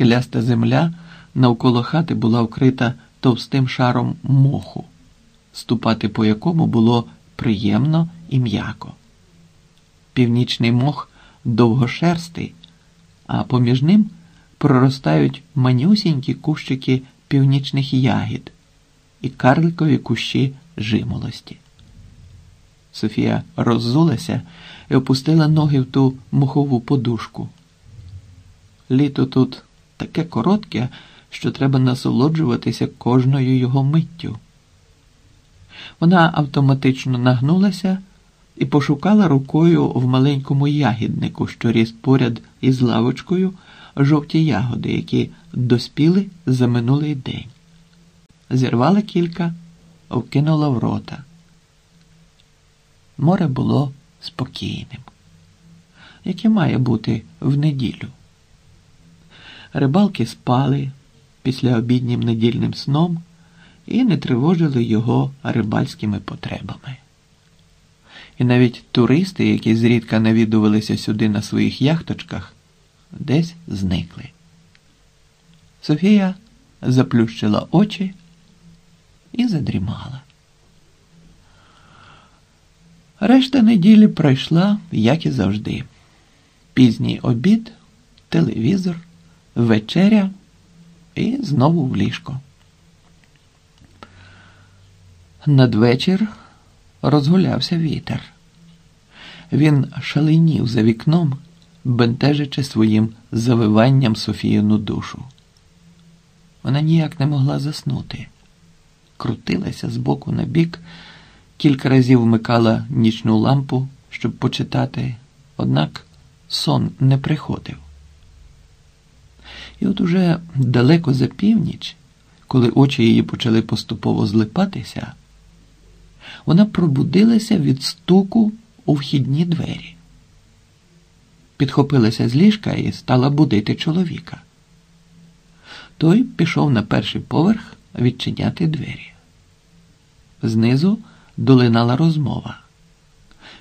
скеляста земля навколо хати була вкрита товстим шаром моху, ступати по якому було приємно і м'яко. Північний мох довгошерстий, а поміж ним проростають манюсінькі кущики північних ягід і карликові кущі жимолості. Софія роззулася і опустила ноги в ту мухову подушку. Літо тут таке коротке, що треба насолоджуватися кожною його миттю. Вона автоматично нагнулася і пошукала рукою в маленькому ягіднику, що ріс поряд із лавочкою жовті ягоди, які доспіли за минулий день. Зірвала кілька, вкинула в рота. Море було спокійним, яке має бути в неділю. Рибалки спали після обіднім недільним сном і не тривожили його рибальськими потребами. І навіть туристи, які зрідка навідувалися сюди на своїх яхточках, десь зникли. Софія заплющила очі і задрімала. Решта неділі пройшла, як і завжди. Пізній обід, телевізор, вечеря і знову в ліжко. Надвечір розгулявся вітер. Він шаленів за вікном, бентежачи своїм завиванням Софіїну душу. Вона ніяк не могла заснути, крутилася з боку на бік, кілька разів вмикала нічну лампу, щоб почитати, однак сон не приходив. І от уже далеко за північ, коли очі її почали поступово злипатися, вона пробудилася від стуку у вхідні двері. Підхопилася з ліжка і стала будити чоловіка. Той пішов на перший поверх відчиняти двері. Знизу долинала розмова.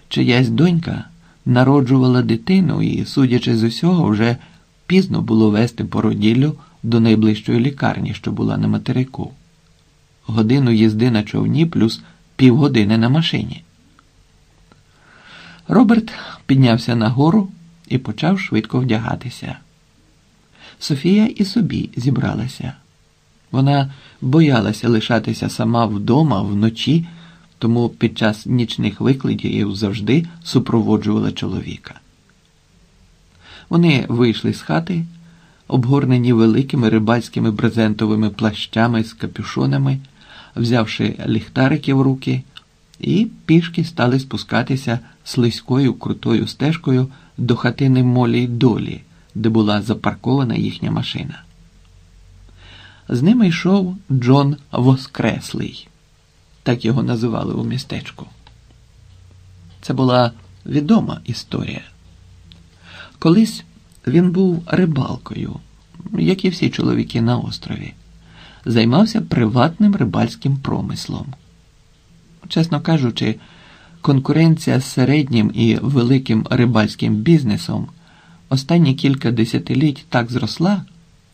Чиясь донька народжувала дитину і, судячи з усього, вже пізно було вести породіллю до найближчої лікарні, що була на материку. Годину їзди на човні плюс півгодини на машині. Роберт піднявся нагору і почав швидко вдягатися. Софія і собі зібралася. Вона боялася лишатися сама вдома вночі, тому під час нічних викликів завжди супроводжувала чоловіка. Вони вийшли з хати, обгорнені великими рибальськими брезентовими плащами з капюшонами, взявши ліхтарики в руки, і пішки стали спускатися слизькою крутою стежкою до хатини Молі долі, де була запаркована їхня машина. З ними йшов Джон Воскреслий, так його називали у містечку. Це була відома історія. Колись він був рибалкою, як і всі чоловіки на острові, займався приватним рибальським промислом. Чесно кажучи, конкуренція з середнім і великим рибальським бізнесом останні кілька десятиліть так зросла,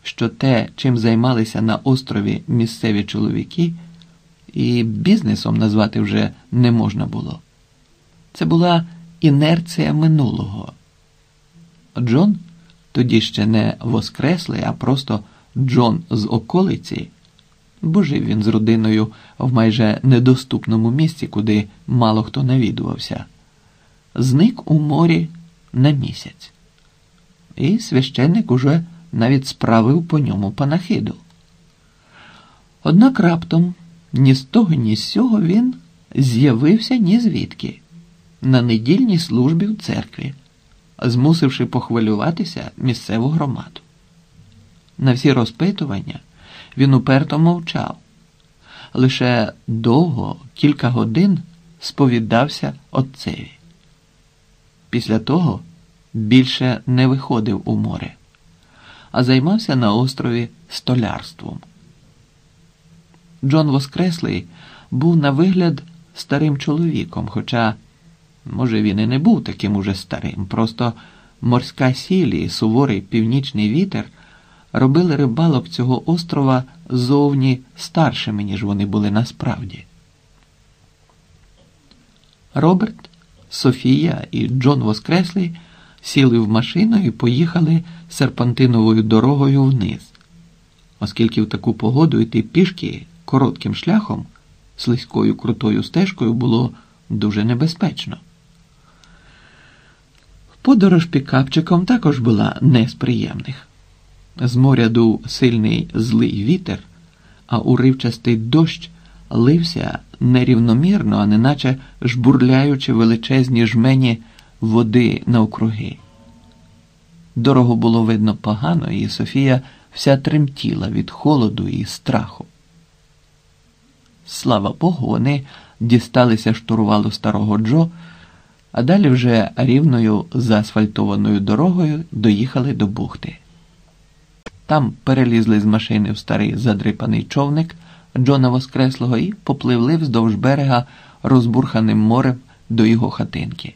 що те, чим займалися на острові місцеві чоловіки, і бізнесом назвати вже не можна було. Це була інерція минулого. Джон, тоді ще не воскреслий, а просто Джон з околиці, бо жив він з родиною в майже недоступному місці, куди мало хто навідувався, зник у морі на місяць. І священник уже навіть справив по ньому панахиду. Однак раптом ні з того, ні з сього він з'явився ні звідки. На недільній службі в церкві змусивши похвилюватися місцеву громаду. На всі розпитування він уперто мовчав, лише довго, кілька годин сповідався отцеві. Після того більше не виходив у море, а займався на острові столярством. Джон Воскреслий був на вигляд старим чоловіком, хоча Може, він і не був таким уже старим, просто морська сіль і суворий північний вітер робили рибалок цього острова зовні старшими, ніж вони були насправді. Роберт, Софія і Джон Воскреслий сіли в машину і поїхали серпантиновою дорогою вниз, оскільки в таку погоду йти пішки коротким шляхом, слизькою крутою стежкою було дуже небезпечно. Подорож пікапчиком також була не з приємних. З моря дув сильний злий вітер, а уривчастий дощ лився нерівномірно, а неначе жбурляючи величезні жмені води навкруги. Дорогу було видно погано, і Софія вся тремтіла від холоду і страху. Слава Богу, вони дісталися штурвалу старого Джо, а далі вже рівною заасфальтованою дорогою доїхали до бухти. Там перелізли з машини в старий задрипаний човник Джона Воскреслого і попливли вздовж берега розбурханим морем до його хатинки.